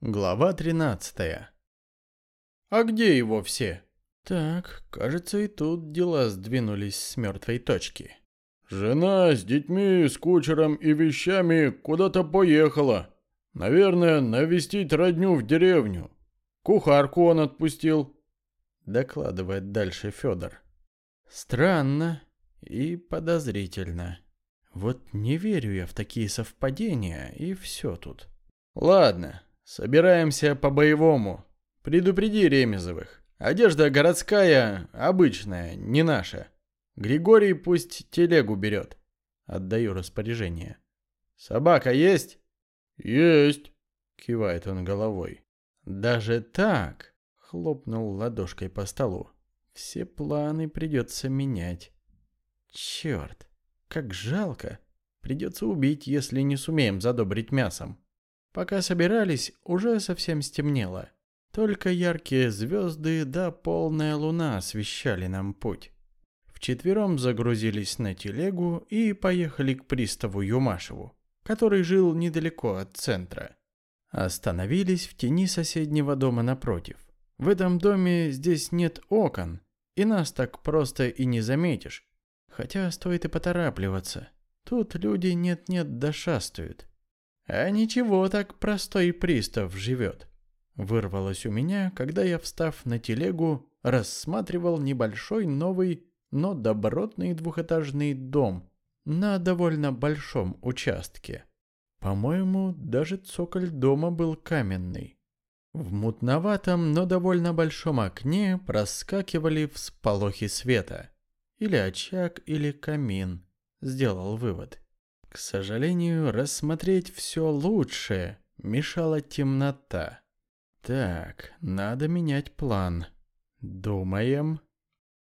Глава 13. А где его все? Так, кажется, и тут дела сдвинулись с мертвой точки. Жена с детьми, с кучером и вещами куда-то поехала. Наверное, навестить родню в деревню. Кухарку он отпустил. Докладывает дальше Федор. Странно и подозрительно. Вот не верю я в такие совпадения, и все тут. Ладно, Собираемся по-боевому. Предупреди Ремезовых. Одежда городская, обычная, не наша. Григорий пусть телегу берет. Отдаю распоряжение. Собака есть? Есть. Кивает он головой. Даже так? Хлопнул ладошкой по столу. Все планы придется менять. Черт, как жалко. Придется убить, если не сумеем задобрить мясом. Пока собирались, уже совсем стемнело. Только яркие звезды да полная луна освещали нам путь. Вчетвером загрузились на телегу и поехали к приставу Юмашеву, который жил недалеко от центра. Остановились в тени соседнего дома напротив. В этом доме здесь нет окон, и нас так просто и не заметишь. Хотя стоит и поторапливаться. Тут люди нет-нет да шастают. А ничего так простой пристав живет. Вырвалось у меня, когда я, встав на телегу, рассматривал небольшой новый, но добротный двухэтажный дом на довольно большом участке. По-моему, даже цоколь дома был каменный. В мутноватом, но довольно большом окне проскакивали всполохи света. Или очаг, или камин, сделал вывод. К сожалению, рассмотреть все лучше мешала темнота. Так, надо менять план. Думаем.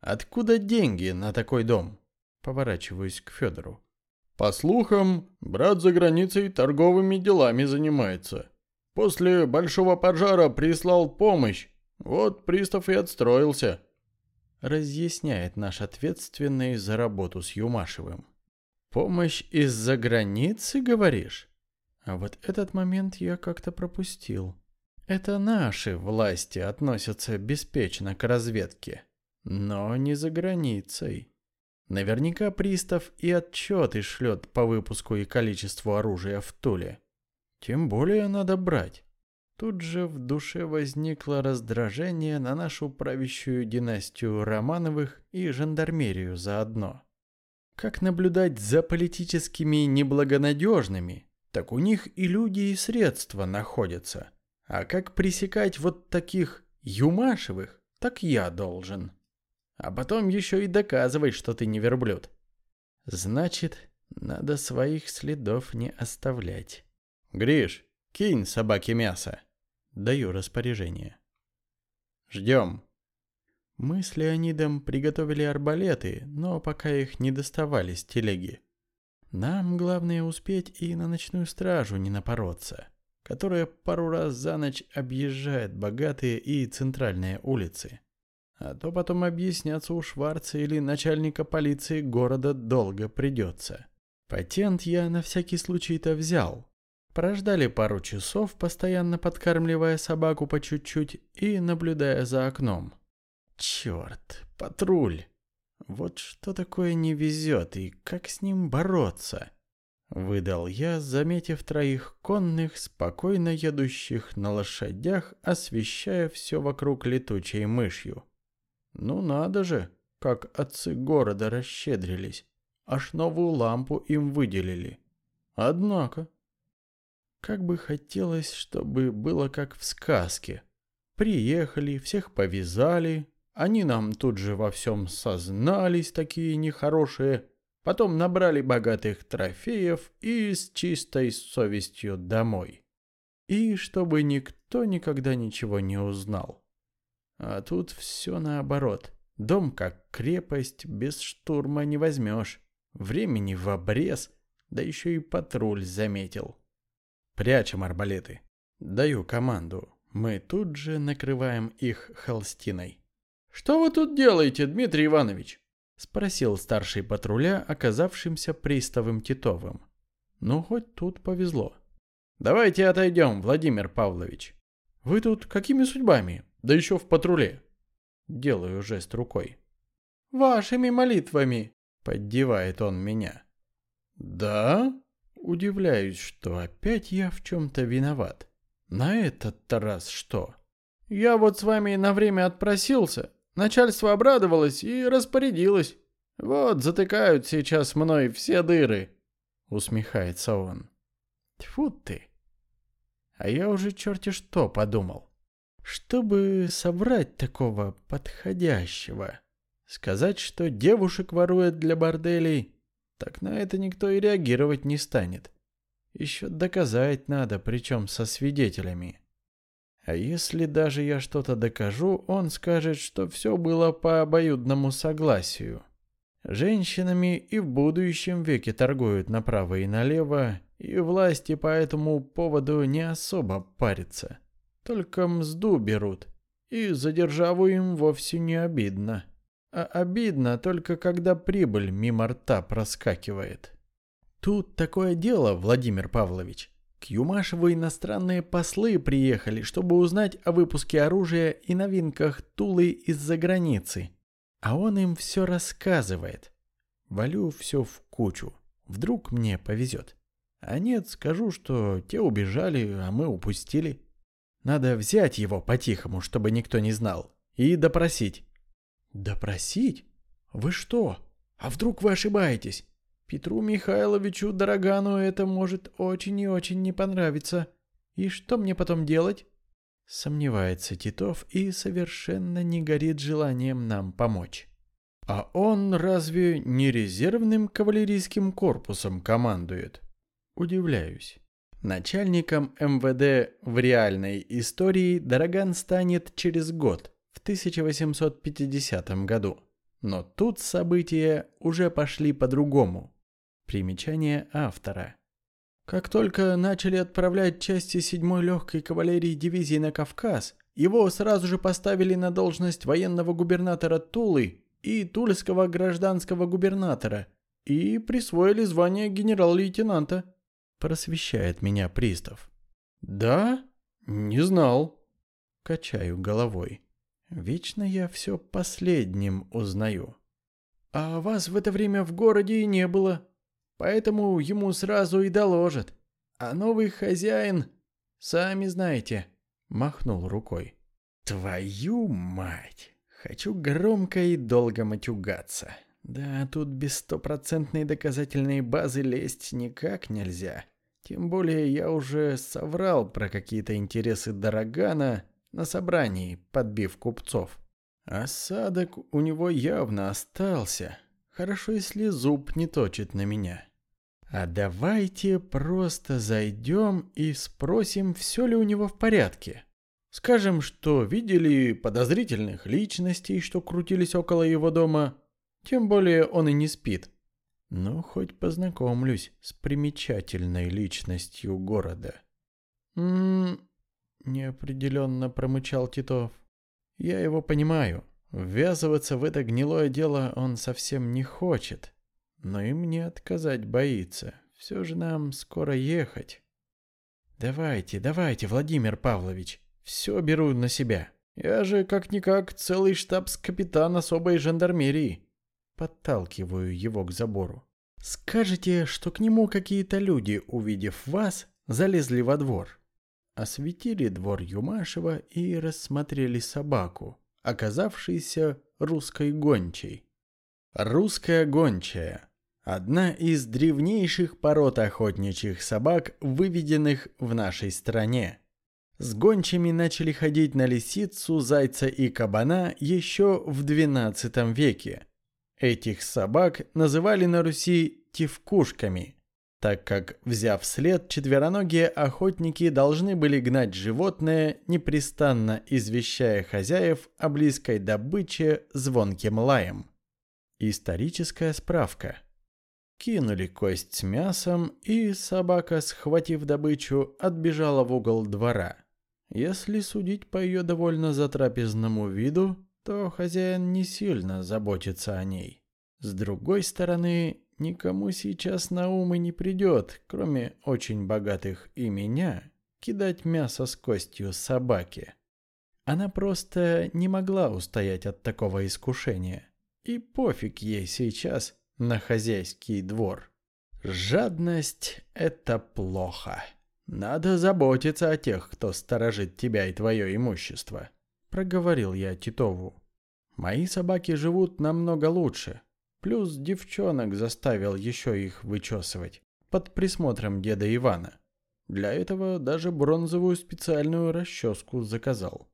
Откуда деньги на такой дом? Поворачиваюсь к Федору. По слухам, брат за границей торговыми делами занимается. После большого пожара прислал помощь. Вот пристав и отстроился. Разъясняет наш ответственный за работу с Юмашевым. Помощь из-за границы, говоришь? А вот этот момент я как-то пропустил. Это наши власти относятся беспечно к разведке, но не за границей. Наверняка пристав и отчеты шлет по выпуску и количеству оружия в Туле. Тем более надо брать. Тут же в душе возникло раздражение на нашу правящую династию Романовых и жандармерию заодно. Как наблюдать за политическими неблагонадежными, так у них и люди, и средства находятся. А как пресекать вот таких юмашевых, так я должен. А потом еще и доказывать, что ты не верблюд. Значит, надо своих следов не оставлять. Гриш, кинь собаке мясо. Даю распоряжение. Ждем. Мы с Леонидом приготовили арбалеты, но пока их не доставали с телеги. Нам главное успеть и на ночную стражу не напороться, которая пару раз за ночь объезжает богатые и центральные улицы. А то потом объясняться у Шварца или начальника полиции города долго придется. Патент я на всякий случай-то взял. Прождали пару часов, постоянно подкармливая собаку по чуть-чуть и наблюдая за окном. Черт, патруль. Вот что такое не везет и как с ним бороться? Выдал я, заметив троих конных, спокойно едущих на лошадях, освещая все вокруг летучей мышью. Ну надо же, как отцы города расщедрились. Аж новую лампу им выделили. Однако, как бы хотелось, чтобы было как в сказке. Приехали, всех повязали, они нам тут же во всем сознались, такие нехорошие, потом набрали богатых трофеев и с чистой совестью домой. И чтобы никто никогда ничего не узнал. А тут все наоборот. Дом как крепость, без штурма не возьмешь. Времени в обрез, да еще и патруль заметил. Прячем арбалеты. Даю команду. Мы тут же накрываем их холстиной. «Что вы тут делаете, Дмитрий Иванович?» — спросил старший патруля, оказавшимся приставом Титовым. «Ну, хоть тут повезло». «Давайте отойдем, Владимир Павлович», Вы тут какими судьбами? Да еще в патруле. Делаю жест рукой. Вашими молитвами, поддевает он меня. Да? Удивляюсь, что опять я в чем-то виноват. На этот раз что? Я вот с вами на время отпросился. Начальство обрадовалось и распорядилось. Вот затыкают сейчас мной все дыры. Усмехается он. Тьфу ты. А я уже черти что подумал. Чтобы собрать такого подходящего. Сказать, что девушек ворует для борделей, так на это никто и реагировать не станет. Еще доказать надо, причем со свидетелями. А если даже я что-то докажу, он скажет, что все было по обоюдному согласию. Женщинами и в будущем веке торгуют направо и налево, и власти по этому поводу не особо парятся. Только мзду берут, и за державу им вовсе не обидно. А обидно только когда прибыль мимо рта проскакивает. Тут такое дело, Владимир Павлович. К Юмашеву иностранные послы приехали, чтобы узнать о выпуске оружия и новинках Тулы из-за границы. А он им все рассказывает. Валю все в кучу. Вдруг мне повезет. А нет, скажу, что те убежали, а мы упустили. Надо взять его по-тихому, чтобы никто не знал, и допросить. Допросить? Вы что? А вдруг вы ошибаетесь? Петру Михайловичу Дорогану это может очень и очень не понравиться. И что мне потом делать? Сомневается Титов и совершенно не горит желанием нам помочь. А он разве не резервным кавалерийским корпусом командует? Удивляюсь. Начальником МВД в реальной истории Дороган станет через год, в 1850 году. Но тут события уже пошли по-другому. Примечание автора. Как только начали отправлять части 7-й легкой кавалерии дивизии на Кавказ, его сразу же поставили на должность военного губернатора Тулы и тульского гражданского губернатора и присвоили звание генерал-лейтенанта. Просвещает меня пристав. Да? Не знал. Качаю головой. Вечно я все последним узнаю. А вас в это время в городе и не было. Поэтому ему сразу и доложат. А новый хозяин, сами знаете, махнул рукой. Твою мать! Хочу громко и долго матюгаться. Да, тут без стопроцентной доказательной базы лезть никак нельзя. Тем более я уже соврал про какие-то интересы Дорогана на собрании, подбив купцов. Осадок у него явно остался. Хорошо, если зуб не точит на меня. А давайте просто зайдем и спросим, все ли у него в порядке. Скажем, что видели подозрительных личностей, что крутились около его дома. Тем более он и не спит. Ну, хоть познакомлюсь с примечательной личностью города. «М-м-м», неопределенно промычал Титов. «Я его понимаю. Ввязываться в это гнилое дело он совсем не хочет. Но и мне отказать боится. Все же нам скоро ехать». «Давайте, давайте, Владимир Павлович, все беру на себя. Я же как-никак целый штабс-капитан особой жандармерии». Подталкиваю его к забору. Скажете, что к нему какие-то люди, увидев вас, залезли во двор. Осветили двор Юмашева и рассмотрели собаку, оказавшейся русской гончей. Русская гончая – одна из древнейших пород охотничьих собак, выведенных в нашей стране. С гончими начали ходить на лисицу, зайца и кабана еще в XII веке – Этих собак называли на Руси тевкушками, так как, взяв след, четвероногие охотники должны были гнать животное, непрестанно извещая хозяев о близкой добыче звонким лаем. Историческая справка. Кинули кость с мясом, и собака, схватив добычу, отбежала в угол двора. Если судить по ее довольно затрапезному виду, то хозяин не сильно заботится о ней. С другой стороны, никому сейчас на ум и не придет, кроме очень богатых и меня, кидать мясо с костью собаке. Она просто не могла устоять от такого искушения. И пофиг ей сейчас на хозяйский двор. Жадность — это плохо. Надо заботиться о тех, кто сторожит тебя и твое имущество, проговорил я Титову. Мои собаки живут намного лучше. Плюс девчонок заставил еще их вычесывать под присмотром деда Ивана. Для этого даже бронзовую специальную расческу заказал.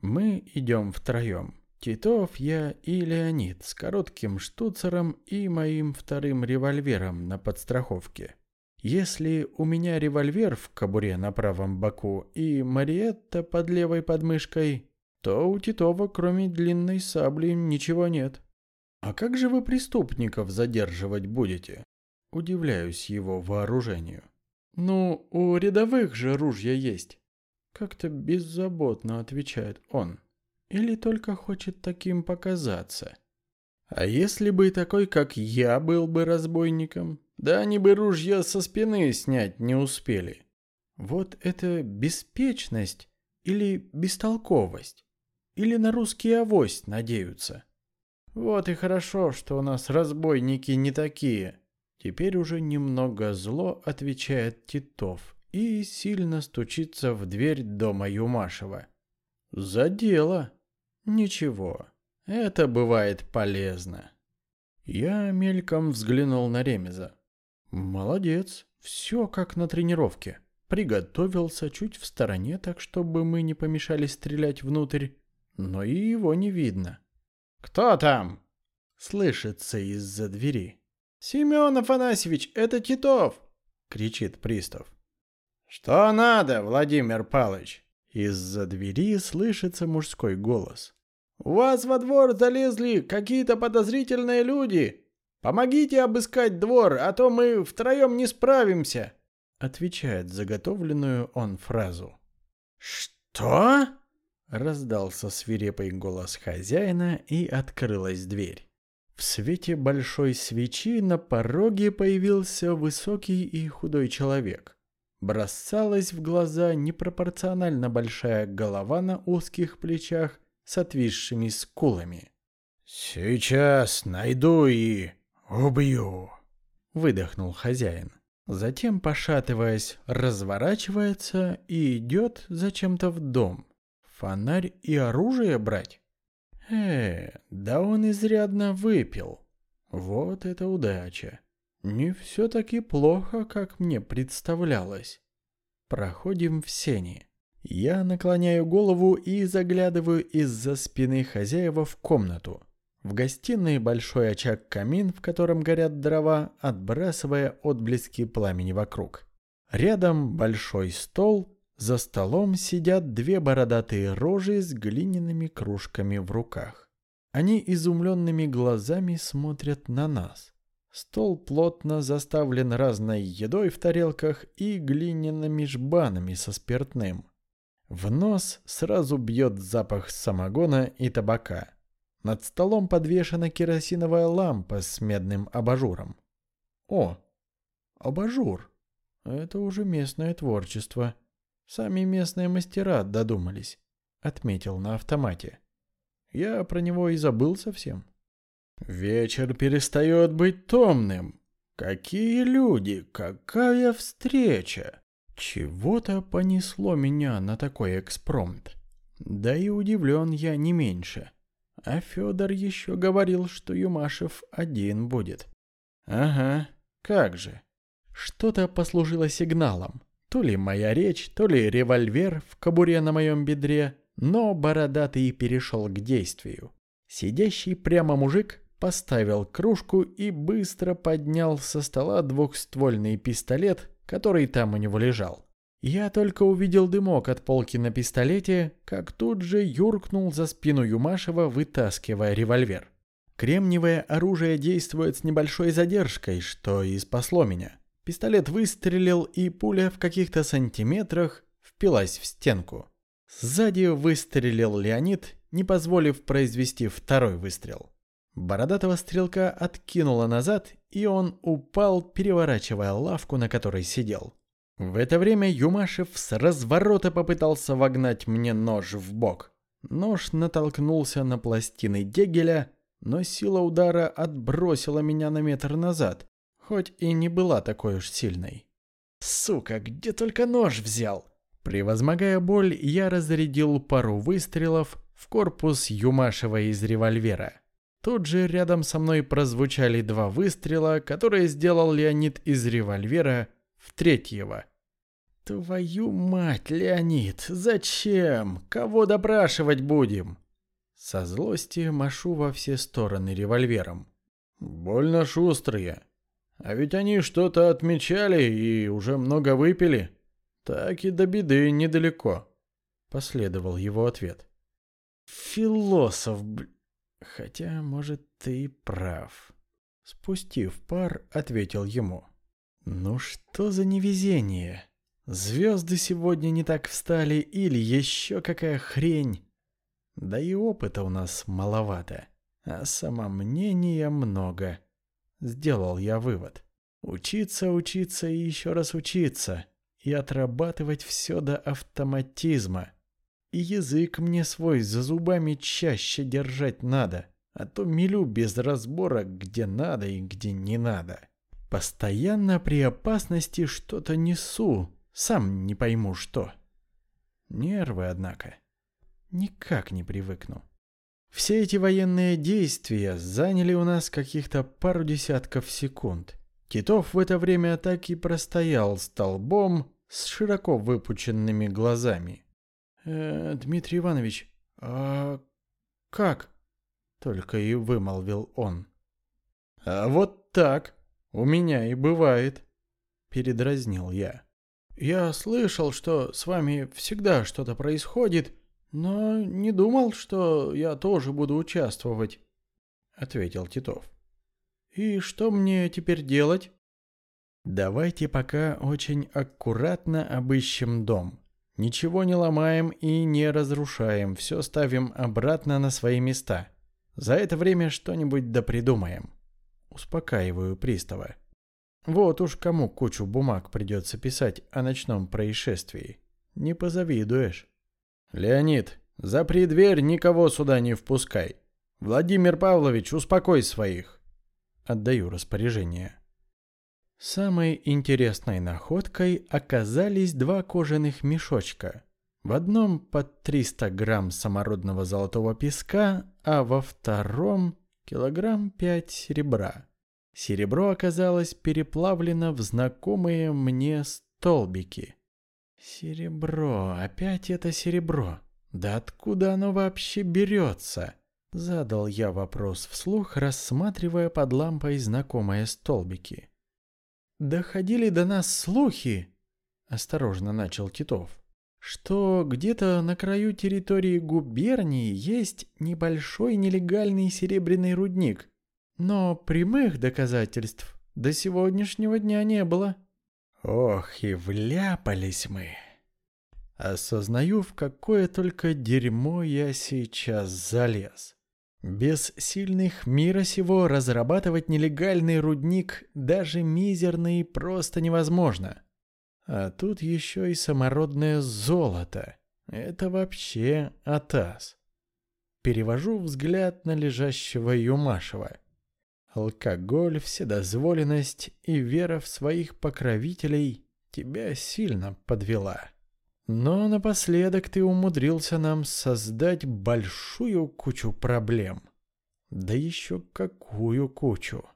Мы идем втроем. Титов, я и Леонид с коротким штуцером и моим вторым револьвером на подстраховке. Если у меня револьвер в кобуре на правом боку и Мариетта под левой подмышкой, то у Титова кроме длинной сабли ничего нет. А как же вы преступников задерживать будете? Удивляюсь его вооружению. Ну, у рядовых же ружья есть. Как-то беззаботно отвечает он. Или только хочет таким показаться? А если бы такой, как я, был бы разбойником, да они бы ружья со спины снять не успели. Вот это беспечность или бестолковость? Или на русский авось надеются? Вот и хорошо, что у нас разбойники не такие. Теперь уже немного зло отвечает Титов и сильно стучится в дверь дома Юмашева. За дело. Ничего, это бывает полезно. Я мельком взглянул на Ремеза. Молодец, все как на тренировке. Приготовился чуть в стороне, так чтобы мы не помешали стрелять внутрь, но и его не видно. «Кто там?» — слышится из-за двери. «Семен Афанасьевич, это Титов!» — кричит пристав. «Что надо, Владимир Палыч?» Из-за двери слышится мужской голос. «У вас во двор залезли какие-то подозрительные люди. Помогите обыскать двор, а то мы втроем не справимся!» Отвечает заготовленную он фразу. «Что?» Раздался свирепый голос хозяина и открылась дверь. В свете большой свечи на пороге появился высокий и худой человек бросалась в глаза непропорционально большая голова на узких плечах с отвисшими скулами. «Сейчас найду и убью», — выдохнул хозяин. Затем, пошатываясь, разворачивается и идет зачем-то в дом. Фонарь и оружие брать? Э, да он изрядно выпил. Вот это удача. Не все таки плохо, как мне представлялось. Проходим в сени. Я наклоняю голову и заглядываю из-за спины хозяева в комнату. В гостиной большой очаг-камин, в котором горят дрова, отбрасывая отблески пламени вокруг. Рядом большой стол, за столом сидят две бородатые рожи с глиняными кружками в руках. Они изумленными глазами смотрят на нас. Стол плотно заставлен разной едой в тарелках и глиняными жбанами со спиртным. В нос сразу бьет запах самогона и табака. Над столом подвешена керосиновая лампа с медным абажуром. О, абажур. Это уже местное творчество. Сами местные мастера додумались. Отметил на автомате. Я про него и забыл совсем. Вечер перестает быть томным. Какие люди, какая встреча! Чего-то понесло меня на такой экспромт. Да и удивлен я не меньше. А Федор еще говорил, что Юмашев один будет. Ага, как же. Что-то послужило сигналом. То ли моя речь, то ли револьвер в кобуре на моем бедре, но бородатый перешел к действию. Сидящий прямо мужик поставил кружку и быстро поднял со стола двухствольный пистолет, который там у него лежал. Я только увидел дымок от полки на пистолете, как тут же юркнул за спину Юмашева, вытаскивая револьвер. Кремниевое оружие действует с небольшой задержкой, что и спасло меня. Пистолет выстрелил, и пуля в каких-то сантиметрах впилась в стенку. Сзади выстрелил Леонид, не позволив произвести второй выстрел. Бородатого стрелка откинуло назад, и он упал, переворачивая лавку, на которой сидел. В это время Юмашев с разворота попытался вогнать мне нож в бок. Нож натолкнулся на пластины дегеля, но сила удара отбросила меня на метр назад, хоть и не была такой уж сильной. «Сука, где только нож взял?» Превозмогая боль, я разрядил пару выстрелов в корпус Юмашева из револьвера. Тут же рядом со мной прозвучали два выстрела, которые сделал Леонид из револьвера в третьего. «Твою мать, Леонид, зачем? Кого допрашивать будем?» Со злости машу во все стороны револьвером. «Больно шустрые. А ведь они что-то отмечали и уже много выпили. Так и до беды недалеко», — последовал его ответ. «Философ, б... Хотя, может, ты прав». Спустив пар, ответил ему. «Ну что за невезение? Звезды сегодня не так встали или еще какая хрень? Да и опыта у нас маловато, а самомнения много». Сделал я вывод. Учиться, учиться и еще раз учиться. И отрабатывать все до автоматизма. И язык мне свой за зубами чаще держать надо, а то мелю без разбора, где надо и где не надо. Постоянно при опасности что-то несу, сам не пойму что. Нервы, однако. Никак не привыкну. Все эти военные действия заняли у нас каких-то пару десятков секунд. Титов в это время так и простоял столбом с широко выпученными глазами. «Э, «Дмитрий Иванович, а как?» — только и вымолвил он. «А вот так у меня и бывает», — передразнил я. «Я слышал, что с вами всегда что-то происходит, но не думал, что я тоже буду участвовать», — ответил Титов. «И что мне теперь делать?» «Давайте пока очень аккуратно обыщем дом», Ничего не ломаем и не разрушаем, все ставим обратно на свои места. За это время что-нибудь да придумаем. Успокаиваю пристава. Вот уж кому кучу бумаг придется писать о ночном происшествии. Не позавидуешь. Леонид, запри дверь, никого сюда не впускай. Владимир Павлович, успокой своих. Отдаю распоряжение. Самой интересной находкой оказались два кожаных мешочка. В одном под 300 грамм самородного золотого песка, а во втором килограмм 5 серебра. Серебро оказалось переплавлено в знакомые мне столбики. Серебро, опять это серебро. Да откуда оно вообще берется? Задал я вопрос вслух, рассматривая под лампой знакомые столбики. «Доходили до нас слухи», — осторожно начал Титов, «что где-то на краю территории губернии есть небольшой нелегальный серебряный рудник, но прямых доказательств до сегодняшнего дня не было». Ох, и вляпались мы. Осознаю, в какое только дерьмо я сейчас залез. Без сильных мира сего разрабатывать нелегальный рудник даже мизерный просто невозможно. А тут еще и самородное золото. Это вообще атас. Перевожу взгляд на лежащего Юмашева. Алкоголь, вседозволенность и вера в своих покровителей тебя сильно подвела. Но напоследок ты умудрился нам создать большую кучу проблем. Да еще какую кучу.